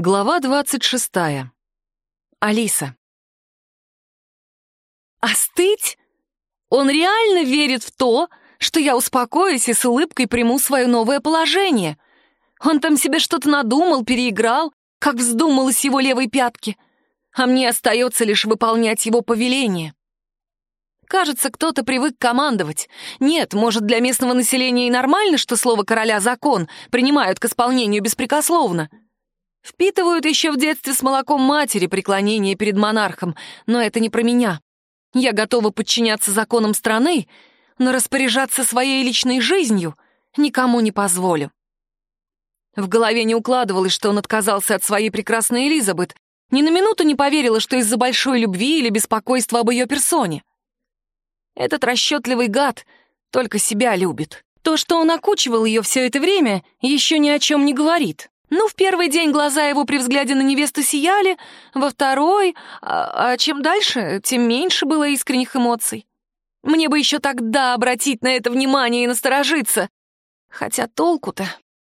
Глава двадцать шестая. Алиса. Остыть? Он реально верит в то, что я успокоюсь и с улыбкой приму свое новое положение. Он там себе что-то надумал, переиграл, как вздумалось его левой пятки. А мне остается лишь выполнять его повеление. Кажется, кто-то привык командовать. Нет, может, для местного населения и нормально, что слово короля «закон» принимают к исполнению беспрекословно — Впитывают еще в детстве с молоком матери преклонение перед монархом, но это не про меня. Я готова подчиняться законам страны, но распоряжаться своей личной жизнью никому не позволю. В голове не укладывалось, что он отказался от своей прекрасной Элизабет, ни на минуту не поверила, что из-за большой любви или беспокойства об ее персоне. Этот расчетливый гад только себя любит. То, что он окучивал ее все это время, еще ни о чем не говорит. Ну, в первый день глаза его при взгляде на невесту сияли, во второй... А, а чем дальше, тем меньше было искренних эмоций. Мне бы еще тогда обратить на это внимание и насторожиться. Хотя толку-то,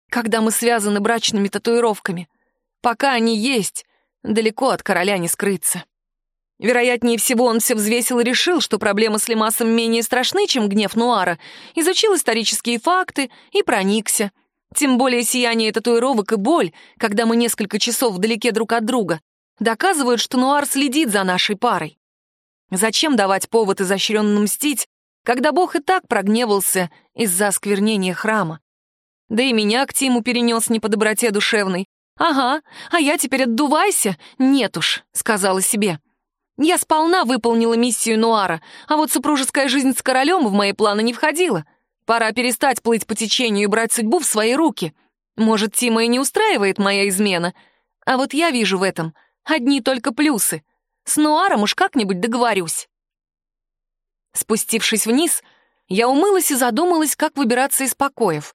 когда мы связаны брачными татуировками. Пока они есть, далеко от короля не скрыться. Вероятнее всего, он все взвесил и решил, что проблемы с Лемасом менее страшны, чем гнев Нуара, изучил исторические факты и проникся — тем более сияние татуировок и боль, когда мы несколько часов вдалеке друг от друга, доказывают, что Нуар следит за нашей парой. Зачем давать повод изощренно мстить, когда Бог и так прогневался из-за осквернения храма? Да и меня к Тиму перенес не по доброте душевной. «Ага, а я теперь отдувайся? Нет уж», — сказала себе. Я сполна выполнила миссию Нуара, а вот супружеская жизнь с королем в мои планы не входила — Пора перестать плыть по течению и брать судьбу в свои руки. Может, Тима и не устраивает моя измена, а вот я вижу в этом одни только плюсы. С Нуаром уж как-нибудь договорюсь. Спустившись вниз, я умылась и задумалась, как выбираться из покоев.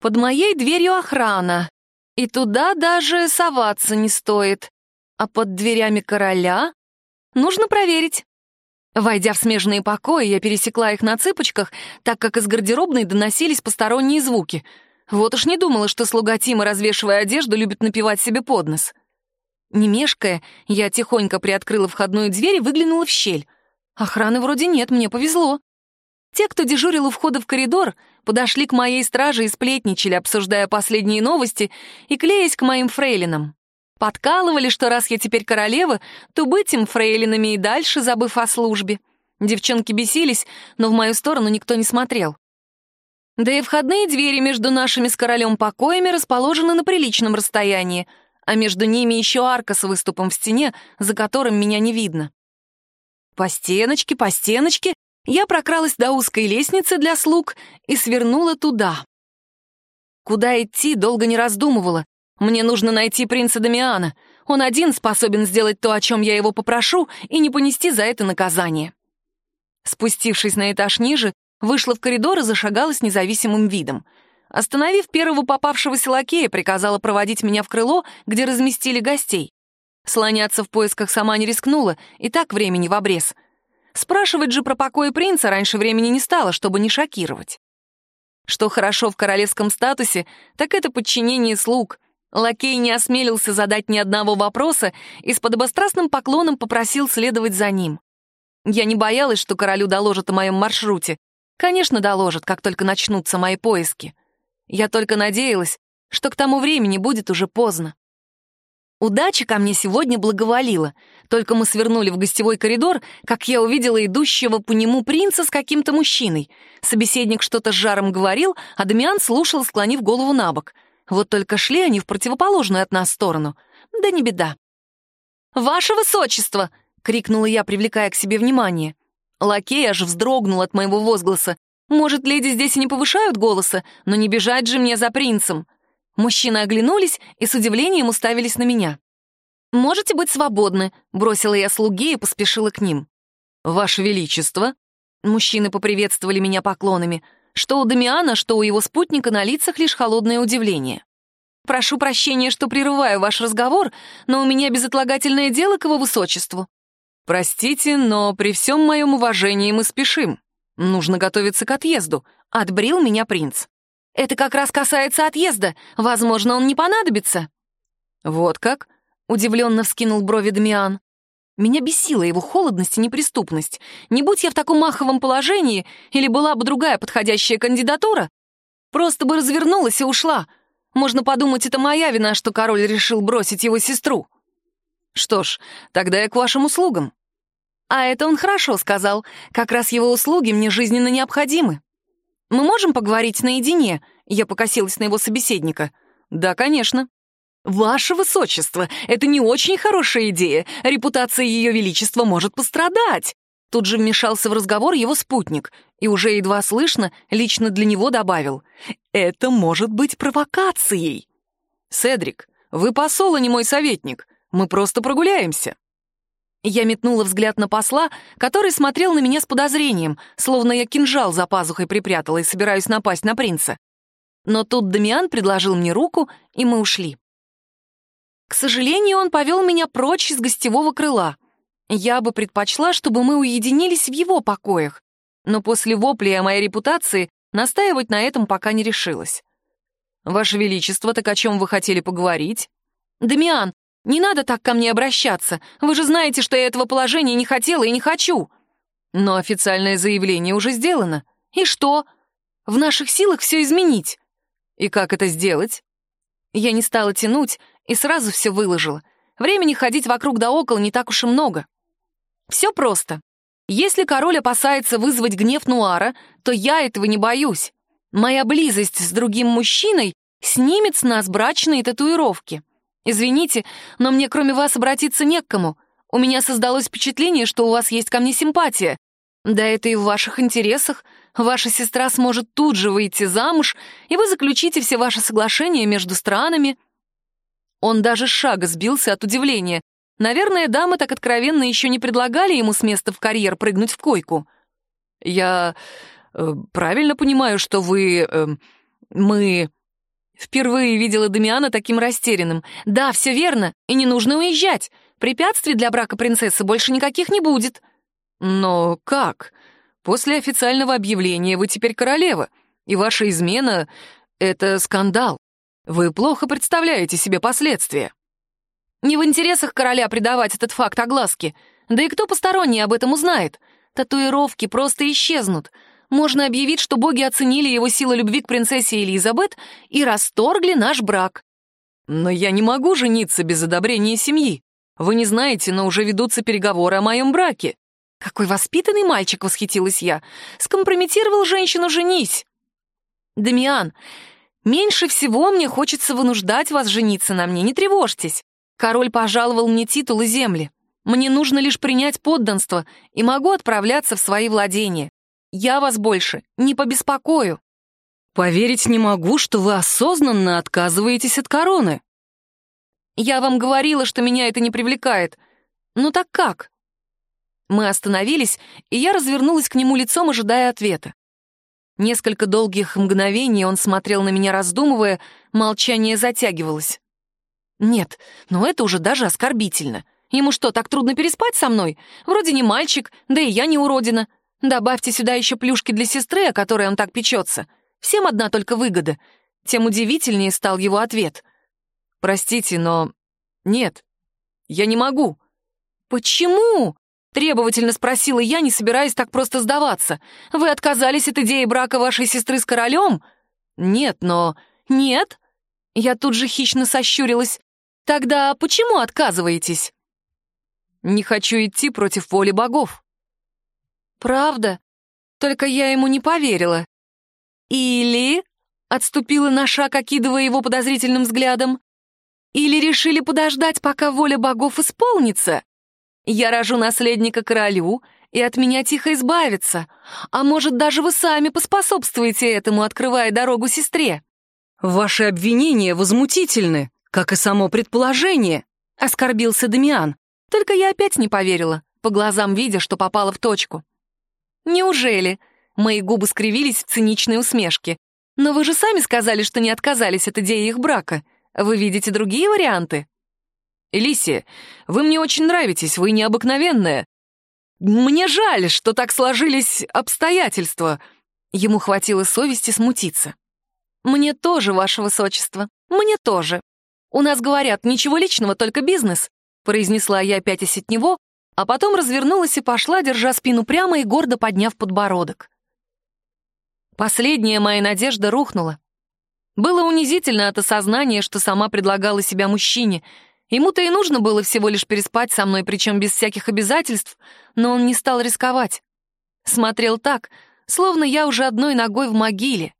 Под моей дверью охрана, и туда даже соваться не стоит. А под дверями короля нужно проверить. Войдя в смежные покои, я пересекла их на цыпочках, так как из гардеробной доносились посторонние звуки. Вот уж не думала, что слуга Тима, развешивая одежду, любит напевать себе под нос. Не мешкая, я тихонько приоткрыла входную дверь и выглянула в щель. Охраны вроде нет, мне повезло. Те, кто дежурил у входа в коридор, подошли к моей страже и сплетничали, обсуждая последние новости и клеясь к моим фрейлинам. Подкалывали, что раз я теперь королева, то быть им фрейлинами и дальше, забыв о службе. Девчонки бесились, но в мою сторону никто не смотрел. Да и входные двери между нашими с королем покоями расположены на приличном расстоянии, а между ними еще арка с выступом в стене, за которым меня не видно. По стеночке, по стеночке я прокралась до узкой лестницы для слуг и свернула туда. Куда идти, долго не раздумывала. Мне нужно найти принца Дамиана. Он один способен сделать то, о чем я его попрошу, и не понести за это наказание. Спустившись на этаж ниже, вышла в коридор и зашагала с независимым видом. Остановив первого попавшегося лакея, приказала проводить меня в крыло, где разместили гостей. Слоняться в поисках сама не рискнула, и так времени в обрез. Спрашивать же про покой принца раньше времени не стало, чтобы не шокировать. Что хорошо в королевском статусе, так это подчинение слуг — Лакей не осмелился задать ни одного вопроса и с подобострастным поклоном попросил следовать за ним. Я не боялась, что королю доложат о моем маршруте. Конечно, доложат, как только начнутся мои поиски. Я только надеялась, что к тому времени будет уже поздно. Удача ко мне сегодня благоволила. Только мы свернули в гостевой коридор, как я увидела идущего по нему принца с каким-то мужчиной. Собеседник что-то с жаром говорил, а Дамиан слушал, склонив голову на бок — вот только шли они в противоположную от нас сторону. Да не беда. «Ваше высочество!» — крикнула я, привлекая к себе внимание. Лакей аж вздрогнул от моего возгласа. «Может, леди здесь и не повышают голоса, но не бежать же мне за принцем!» Мужчины оглянулись и с удивлением уставились на меня. «Можете быть свободны», — бросила я слуге и поспешила к ним. «Ваше Величество!» Мужчины поприветствовали меня поклонами — что у Дамиана, что у его спутника на лицах лишь холодное удивление. «Прошу прощения, что прерываю ваш разговор, но у меня безотлагательное дело к его высочеству». «Простите, но при всем моем уважении мы спешим. Нужно готовиться к отъезду», — отбрил меня принц. «Это как раз касается отъезда. Возможно, он не понадобится». «Вот как?» — удивленно вскинул брови Дамиан. Меня бесила его холодность и неприступность. Не будь я в таком маховом положении, или была бы другая подходящая кандидатура, просто бы развернулась и ушла. Можно подумать, это моя вина, что король решил бросить его сестру. Что ж, тогда я к вашим услугам. А это он хорошо сказал. Как раз его услуги мне жизненно необходимы. Мы можем поговорить наедине? Я покосилась на его собеседника. Да, конечно. «Ваше высочество, это не очень хорошая идея. Репутация ее величества может пострадать». Тут же вмешался в разговор его спутник и уже едва слышно лично для него добавил. «Это может быть провокацией». «Седрик, вы посол, а не мой советник. Мы просто прогуляемся». Я метнула взгляд на посла, который смотрел на меня с подозрением, словно я кинжал за пазухой припрятала и собираюсь напасть на принца. Но тут Дамиан предложил мне руку, и мы ушли. К сожалению, он повел меня прочь из гостевого крыла. Я бы предпочла, чтобы мы уединились в его покоях, но после вопля о моей репутации настаивать на этом пока не решилась. «Ваше Величество, так о чем вы хотели поговорить?» «Дамиан, не надо так ко мне обращаться. Вы же знаете, что я этого положения не хотела и не хочу». «Но официальное заявление уже сделано. И что? В наших силах все изменить». «И как это сделать?» Я не стала тянуть и сразу все выложила. Времени ходить вокруг да около не так уж и много. Все просто. Если король опасается вызвать гнев Нуара, то я этого не боюсь. Моя близость с другим мужчиной снимет с нас брачные татуировки. Извините, но мне кроме вас обратиться не к кому. У меня создалось впечатление, что у вас есть ко мне симпатия. Да это и в ваших интересах. Ваша сестра сможет тут же выйти замуж, и вы заключите все ваши соглашения между странами. Он даже шага сбился от удивления. Наверное, дамы так откровенно еще не предлагали ему с места в карьер прыгнуть в койку. «Я э, правильно понимаю, что вы... Э, мы...» Впервые видела Дамиана таким растерянным. «Да, все верно, и не нужно уезжать. Препятствий для брака принцессы больше никаких не будет». «Но как? После официального объявления вы теперь королева, и ваша измена — это скандал. Вы плохо представляете себе последствия. Не в интересах короля придавать этот факт огласке. Да и кто посторонний об этом узнает? Татуировки просто исчезнут. Можно объявить, что боги оценили его силу любви к принцессе Элизабет и расторгли наш брак. Но я не могу жениться без одобрения семьи. Вы не знаете, но уже ведутся переговоры о моем браке. Какой воспитанный мальчик, восхитилась я. Скомпрометировал женщину, женись. Дамиан, Меньше всего мне хочется вынуждать вас жениться на мне, не тревожьтесь. Король пожаловал мне титул и земли. Мне нужно лишь принять подданство, и могу отправляться в свои владения. Я вас больше не побеспокою». «Поверить не могу, что вы осознанно отказываетесь от короны». «Я вам говорила, что меня это не привлекает. Ну так как?» Мы остановились, и я развернулась к нему лицом, ожидая ответа. Несколько долгих мгновений он смотрел на меня, раздумывая, молчание затягивалось. «Нет, но это уже даже оскорбительно. Ему что, так трудно переспать со мной? Вроде не мальчик, да и я не уродина. Добавьте сюда еще плюшки для сестры, о которой он так печется. Всем одна только выгода». Тем удивительнее стал его ответ. «Простите, но... Нет, я не могу». «Почему?» Требовательно спросила я, не собираясь так просто сдаваться. «Вы отказались от идеи брака вашей сестры с королем?» «Нет, но...» «Нет?» Я тут же хищно сощурилась. «Тогда почему отказываетесь?» «Не хочу идти против воли богов». «Правда? Только я ему не поверила». «Или...» — отступила на шаг, окидывая его подозрительным взглядом. «Или решили подождать, пока воля богов исполнится?» Я рожу наследника королю, и от меня тихо избавиться. А может, даже вы сами поспособствуете этому, открывая дорогу сестре?» «Ваши обвинения возмутительны, как и само предположение», — оскорбился Дамиан. Только я опять не поверила, по глазам видя, что попала в точку. «Неужели?» Мои губы скривились в циничной усмешке. «Но вы же сами сказали, что не отказались от идеи их брака. Вы видите другие варианты?» «Элисия, вы мне очень нравитесь, вы необыкновенная. Мне жаль, что так сложились обстоятельства». Ему хватило совести смутиться. «Мне тоже, ваше высочество, мне тоже». У нас говорят, ничего личного, только бизнес», — произнесла я, пятясь от него, а потом развернулась и пошла, держа спину прямо и гордо подняв подбородок. Последняя моя надежда рухнула. Было унизительно от осознания, что сама предлагала себя мужчине. Ему-то и нужно было всего лишь переспать со мной, причем без всяких обязательств, но он не стал рисковать. Смотрел так, словно я уже одной ногой в могиле.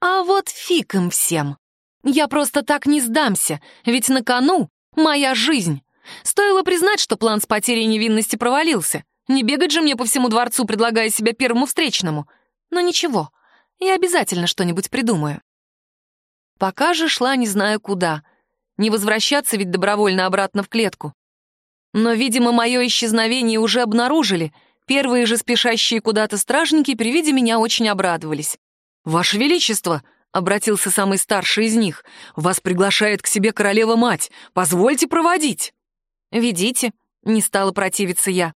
А вот фиг им всем. Я просто так не сдамся, ведь на кону моя жизнь. Стоило признать, что план с потерей невинности провалился. Не бегать же мне по всему дворцу, предлагая себя первому встречному. Но ничего, я обязательно что-нибудь придумаю. Пока же шла не знаю куда. Не возвращаться ведь добровольно обратно в клетку. Но, видимо, мое исчезновение уже обнаружили. Первые же спешащие куда-то стражники при виде меня очень обрадовались. «Ваше Величество!» — обратился самый старший из них. «Вас приглашает к себе королева-мать. Позвольте проводить». «Ведите», — не стала противиться я.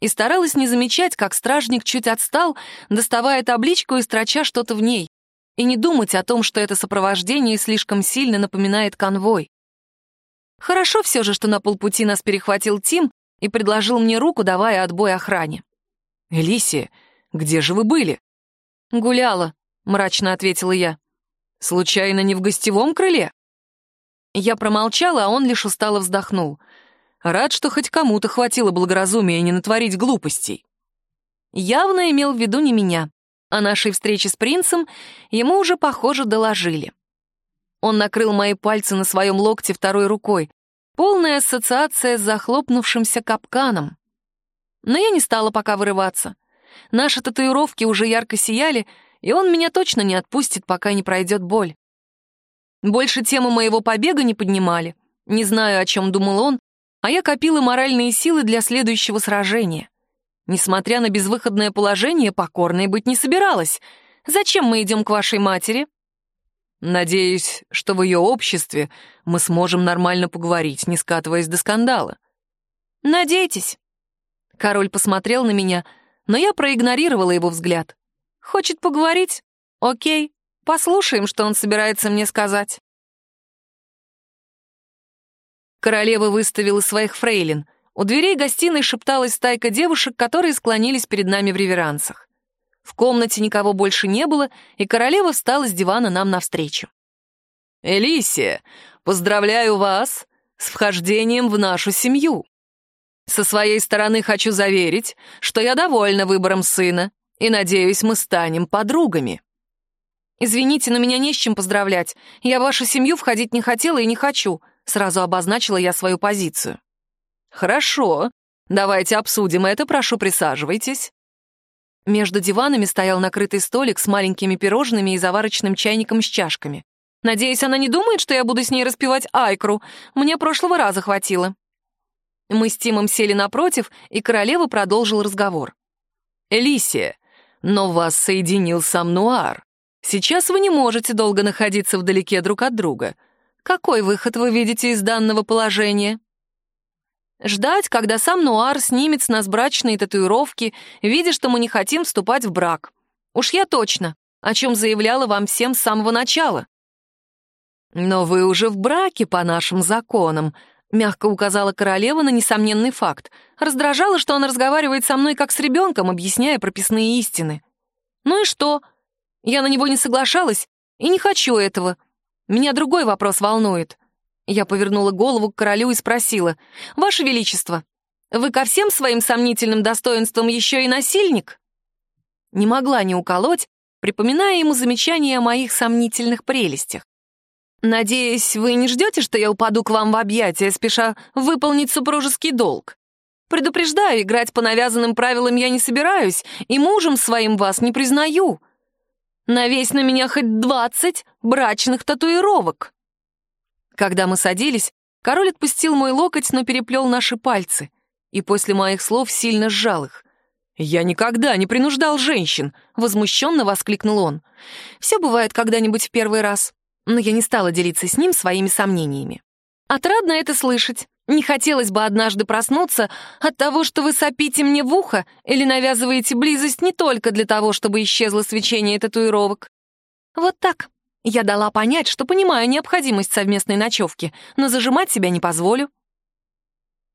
И старалась не замечать, как стражник чуть отстал, доставая табличку и строча что-то в ней, и не думать о том, что это сопровождение слишком сильно напоминает конвой. Хорошо все же, что на полпути нас перехватил Тим и предложил мне руку, давая отбой охране. «Элисия, где же вы были?» «Гуляла», мрачно ответила я. «Случайно не в гостевом крыле?» Я промолчала, а он лишь устало вздохнул. Рад, что хоть кому-то хватило благоразумия не натворить глупостей. Явно имел в виду не меня. О нашей встрече с принцем ему уже, похоже, доложили. Он накрыл мои пальцы на своем локте второй рукой. Полная ассоциация с захлопнувшимся капканом. Но я не стала пока вырываться. Наши татуировки уже ярко сияли, и он меня точно не отпустит, пока не пройдет боль. Больше тему моего побега не поднимали. Не знаю, о чем думал он, а я копила моральные силы для следующего сражения. Несмотря на безвыходное положение, покорной быть не собиралась. Зачем мы идем к вашей матери? Надеюсь, что в ее обществе мы сможем нормально поговорить, не скатываясь до скандала. Надейтесь. Король посмотрел на меня, но я проигнорировала его взгляд. Хочет поговорить? Окей, послушаем, что он собирается мне сказать. Королева выставила своих фрейлин. У дверей гостиной шепталась стайка девушек, которые склонились перед нами в реверансах. В комнате никого больше не было, и королева встала с дивана нам навстречу. «Элисия, поздравляю вас с вхождением в нашу семью. Со своей стороны хочу заверить, что я довольна выбором сына и, надеюсь, мы станем подругами». «Извините, но меня не с чем поздравлять. Я в вашу семью входить не хотела и не хочу», — сразу обозначила я свою позицию. «Хорошо. Давайте обсудим это, прошу, присаживайтесь». Между диванами стоял накрытый столик с маленькими пирожными и заварочным чайником с чашками. Надеюсь, она не думает, что я буду с ней распивать айкру. Мне прошлого раза хватило. Мы с Тимом сели напротив, и королева продолжил разговор. «Элисия, но вас соединил сам Нуар. Сейчас вы не можете долго находиться вдалеке друг от друга. Какой выход вы видите из данного положения? Ждать, когда сам Нуар снимет с нас брачные татуировки, видя, что мы не хотим вступать в брак. Уж я точно, о чем заявляла вам всем с самого начала. Но вы уже в браке по нашим законам, мягко указала королева на несомненный факт. Раздражало, что она разговаривает со мной как с ребенком, объясняя прописные истины. Ну и что? Я на него не соглашалась и не хочу этого. Меня другой вопрос волнует. Я повернула голову к королю и спросила. «Ваше Величество, вы ко всем своим сомнительным достоинствам еще и насильник?» Не могла не уколоть, припоминая ему замечания о моих сомнительных прелестях. «Надеюсь, вы не ждете, что я упаду к вам в объятия, спеша выполнить супружеский долг? Предупреждаю, играть по навязанным правилам я не собираюсь, и мужем своим вас не признаю. Навесь на меня хоть двадцать брачных татуировок». Когда мы садились, король отпустил мой локоть, но переплел наши пальцы, и после моих слов сильно сжал их. «Я никогда не принуждал женщин!» — возмущенно воскликнул он. «Все бывает когда-нибудь в первый раз», но я не стала делиться с ним своими сомнениями. «Отрадно это слышать. Не хотелось бы однажды проснуться от того, что вы сопите мне в ухо или навязываете близость не только для того, чтобы исчезло свечение татуировок. Вот так, Я дала понять, что понимаю необходимость совместной ночевки, но зажимать себя не позволю.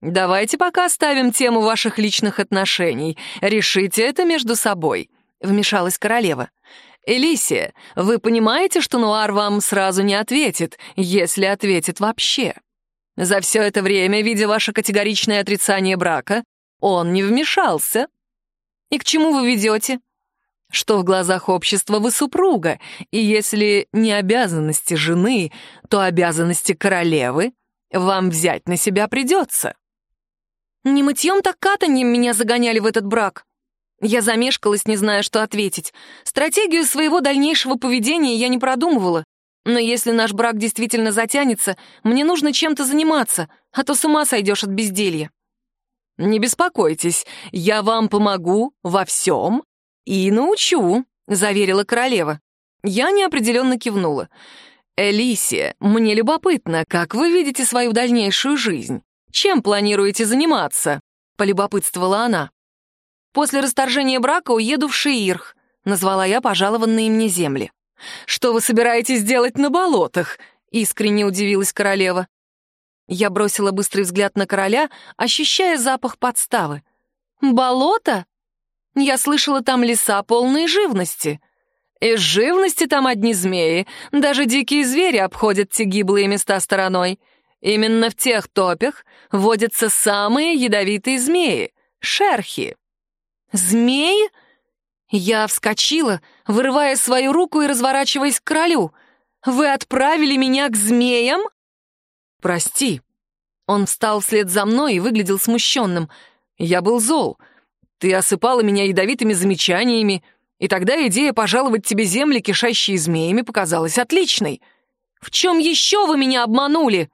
«Давайте пока оставим тему ваших личных отношений. Решите это между собой», — вмешалась королева. «Элисия, вы понимаете, что Нуар вам сразу не ответит, если ответит вообще? За все это время, видя ваше категоричное отрицание брака, он не вмешался. И к чему вы ведете? Что в глазах общества вы супруга, и если не обязанности жены, то обязанности королевы вам взять на себя придется. Не мытьем, так катаньем меня загоняли в этот брак. Я замешкалась, не зная, что ответить. Стратегию своего дальнейшего поведения я не продумывала. Но если наш брак действительно затянется, мне нужно чем-то заниматься, а то с ума сойдешь от безделья. Не беспокойтесь, я вам помогу во всем и научу, заверила королева. Я неопределенно кивнула. Элисия, мне любопытно, как вы видите свою дальнейшую жизнь? Чем планируете заниматься?» — полюбопытствовала она. «После расторжения брака уеду в Шиирх», — назвала я пожалованные мне земли. «Что вы собираетесь делать на болотах?» — искренне удивилась королева. Я бросила быстрый взгляд на короля, ощущая запах подставы. «Болото? Я слышала, там леса полные живности». «Из живности там одни змеи. Даже дикие звери обходят те гиблые места стороной. Именно в тех топях водятся самые ядовитые змеи — шерхи. «Змеи?» Я вскочила, вырывая свою руку и разворачиваясь к королю. «Вы отправили меня к змеям?» «Прости». Он встал вслед за мной и выглядел смущенным. «Я был зол. Ты осыпала меня ядовитыми замечаниями, и тогда идея пожаловать тебе земли, кишащие змеями, показалась отличной». «В чем еще вы меня обманули?»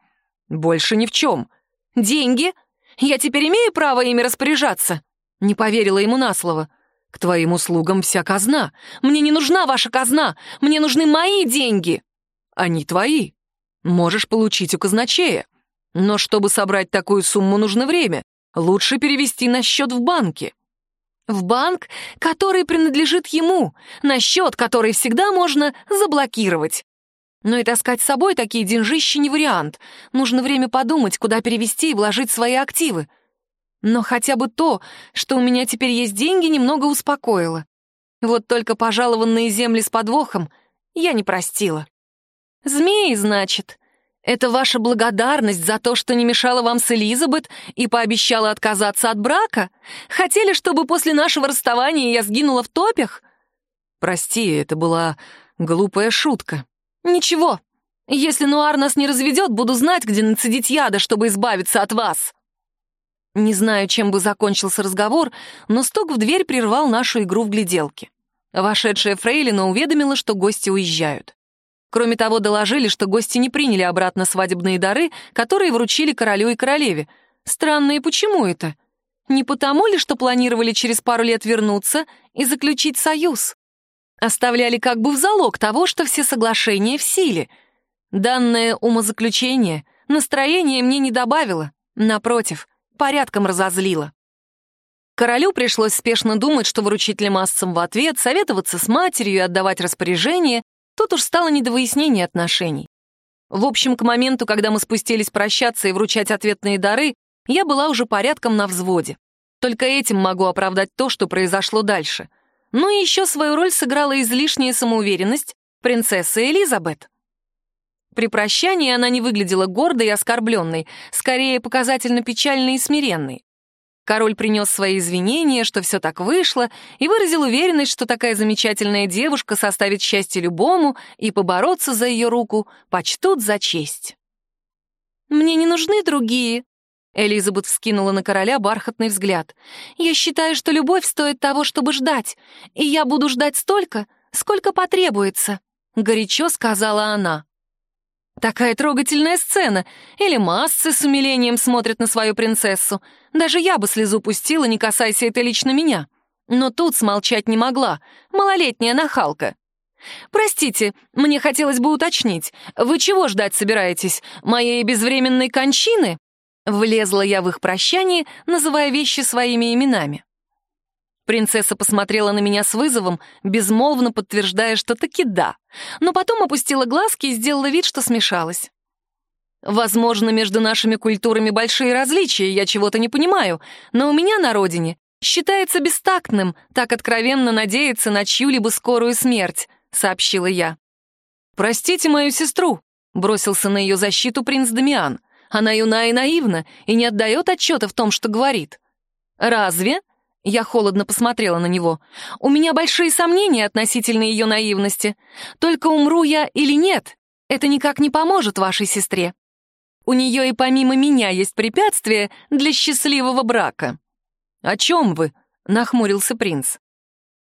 «Больше ни в чем». «Деньги? Я теперь имею право ими распоряжаться?» Не поверила ему на слово. «К твоим услугам вся казна. Мне не нужна ваша казна. Мне нужны мои деньги». «Они твои. Можешь получить у казначея. Но чтобы собрать такую сумму, нужно время. Лучше перевести на счет в банке». «В банк, который принадлежит ему, на счет, который всегда можно заблокировать. Но и таскать с собой такие деньжищи не вариант. Нужно время подумать, куда перевести и вложить свои активы. Но хотя бы то, что у меня теперь есть деньги, немного успокоило. Вот только пожалованные земли с подвохом я не простила. «Змеи, значит? Это ваша благодарность за то, что не мешала вам с Элизабет и пообещала отказаться от брака? Хотели, чтобы после нашего расставания я сгинула в топях?» «Прости, это была глупая шутка», «Ничего. Если Нуар нас не разведет, буду знать, где нацедить яда, чтобы избавиться от вас». Не знаю, чем бы закончился разговор, но стук в дверь прервал нашу игру в гляделки. Вошедшая Фрейлина уведомила, что гости уезжают. Кроме того, доложили, что гости не приняли обратно свадебные дары, которые вручили королю и королеве. Странно, и почему это? Не потому ли, что планировали через пару лет вернуться и заключить союз? оставляли как бы в залог того, что все соглашения в силе. Данное умозаключение настроение мне не добавило, напротив, порядком разозлило. Королю пришлось спешно думать, что вручить лемассам в ответ, советоваться с матерью и отдавать распоряжение, тут уж стало не до выяснения отношений. В общем, к моменту, когда мы спустились прощаться и вручать ответные дары, я была уже порядком на взводе. Только этим могу оправдать то, что произошло дальше. Ну и еще свою роль сыграла излишняя самоуверенность принцессы Элизабет. При прощании она не выглядела гордой и оскорбленной, скорее показательно печальной и смиренной. Король принес свои извинения, что все так вышло, и выразил уверенность, что такая замечательная девушка составит счастье любому, и побороться за ее руку почтут за честь. «Мне не нужны другие», Элизабет вскинула на короля бархатный взгляд. «Я считаю, что любовь стоит того, чтобы ждать, и я буду ждать столько, сколько потребуется», — горячо сказала она. Такая трогательная сцена. Или массы с умилением смотрят на свою принцессу. Даже я бы слезу пустила, не касайся это лично меня. Но тут смолчать не могла. Малолетняя нахалка. «Простите, мне хотелось бы уточнить. Вы чего ждать собираетесь? Моей безвременной кончины?» Влезла я в их прощание, называя вещи своими именами. Принцесса посмотрела на меня с вызовом, безмолвно подтверждая, что таки да, но потом опустила глазки и сделала вид, что смешалась. Возможно, между нашими культурами большие различия, я чего-то не понимаю, но у меня на родине считается бестактным так откровенно надеяться на чью-либо скорую смерть, сообщила я. Простите мою сестру, бросился на ее защиту принц Дамиан. Она юна и наивна и не отдает отчета в том, что говорит. Разве? Я холодно посмотрела на него. У меня большие сомнения относительно ее наивности. Только умру я или нет, это никак не поможет вашей сестре. У нее и помимо меня есть препятствия для счастливого брака». «О чем вы?» — нахмурился принц.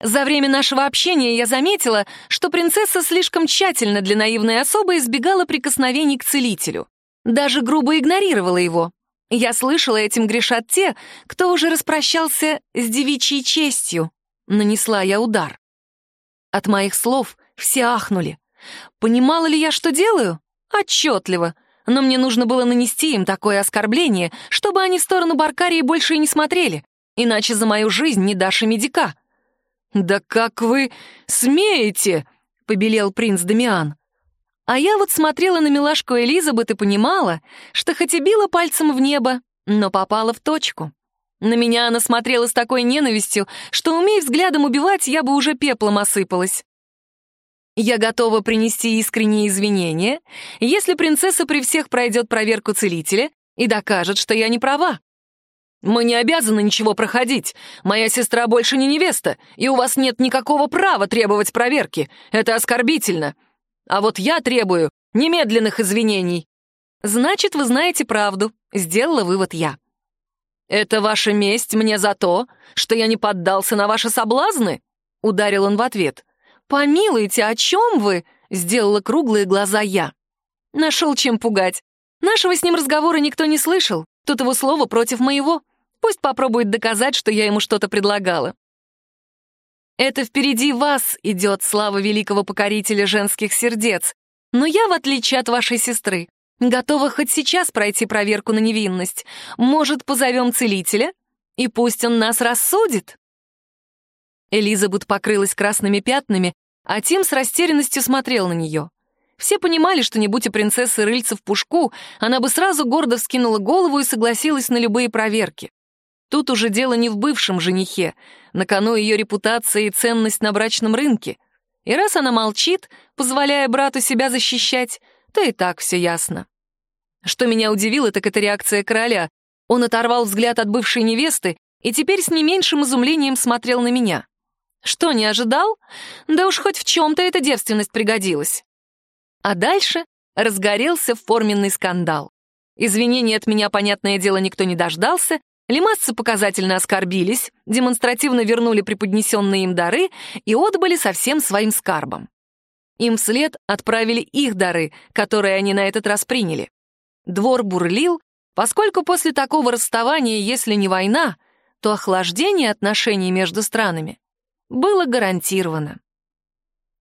«За время нашего общения я заметила, что принцесса слишком тщательно для наивной особы избегала прикосновений к целителю. Даже грубо игнорировала его. Я слышала, этим грешат те, кто уже распрощался с девичьей честью. Нанесла я удар. От моих слов все ахнули. Понимала ли я, что делаю? Отчетливо но мне нужно было нанести им такое оскорбление, чтобы они в сторону Баркарии больше и не смотрели, иначе за мою жизнь не дашь и медика». «Да как вы смеете?» — побелел принц Дамиан. А я вот смотрела на милашку Элизабет и понимала, что хоть и била пальцем в небо, но попала в точку. На меня она смотрела с такой ненавистью, что, умея взглядом убивать, я бы уже пеплом осыпалась. Я готова принести искренние извинения, если принцесса при всех пройдет проверку целителя и докажет, что я не права. Мы не обязаны ничего проходить. Моя сестра больше не невеста, и у вас нет никакого права требовать проверки. Это оскорбительно. А вот я требую немедленных извинений. Значит, вы знаете правду, сделала вывод я. Это ваша месть мне за то, что я не поддался на ваши соблазны? Ударил он в ответ. «Помилуйте, о чем вы?» — сделала круглые глаза я. Нашел чем пугать. Нашего с ним разговора никто не слышал. Тут его слово против моего. Пусть попробует доказать, что я ему что-то предлагала. Это впереди вас идет слава великого покорителя женских сердец. Но я, в отличие от вашей сестры, готова хоть сейчас пройти проверку на невинность. Может, позовем целителя? И пусть он нас рассудит. Элизабет покрылась красными пятнами, а Тим с растерянностью смотрел на нее. Все понимали, что не будь у принцессы рыльца в пушку, она бы сразу гордо вскинула голову и согласилась на любые проверки. Тут уже дело не в бывшем женихе, на кону ее репутация и ценность на брачном рынке. И раз она молчит, позволяя брату себя защищать, то и так все ясно. Что меня удивило, так это реакция короля. Он оторвал взгляд от бывшей невесты и теперь с не меньшим изумлением смотрел на меня. Что, не ожидал? Да уж хоть в чем-то эта девственность пригодилась. А дальше разгорелся форменный скандал. Извинений от меня, понятное дело, никто не дождался, лимасцы показательно оскорбились, демонстративно вернули преподнесенные им дары и отбыли со всем своим скарбом. Им вслед отправили их дары, которые они на этот раз приняли. Двор бурлил, поскольку после такого расставания, если не война, то охлаждение отношений между странами было гарантировано.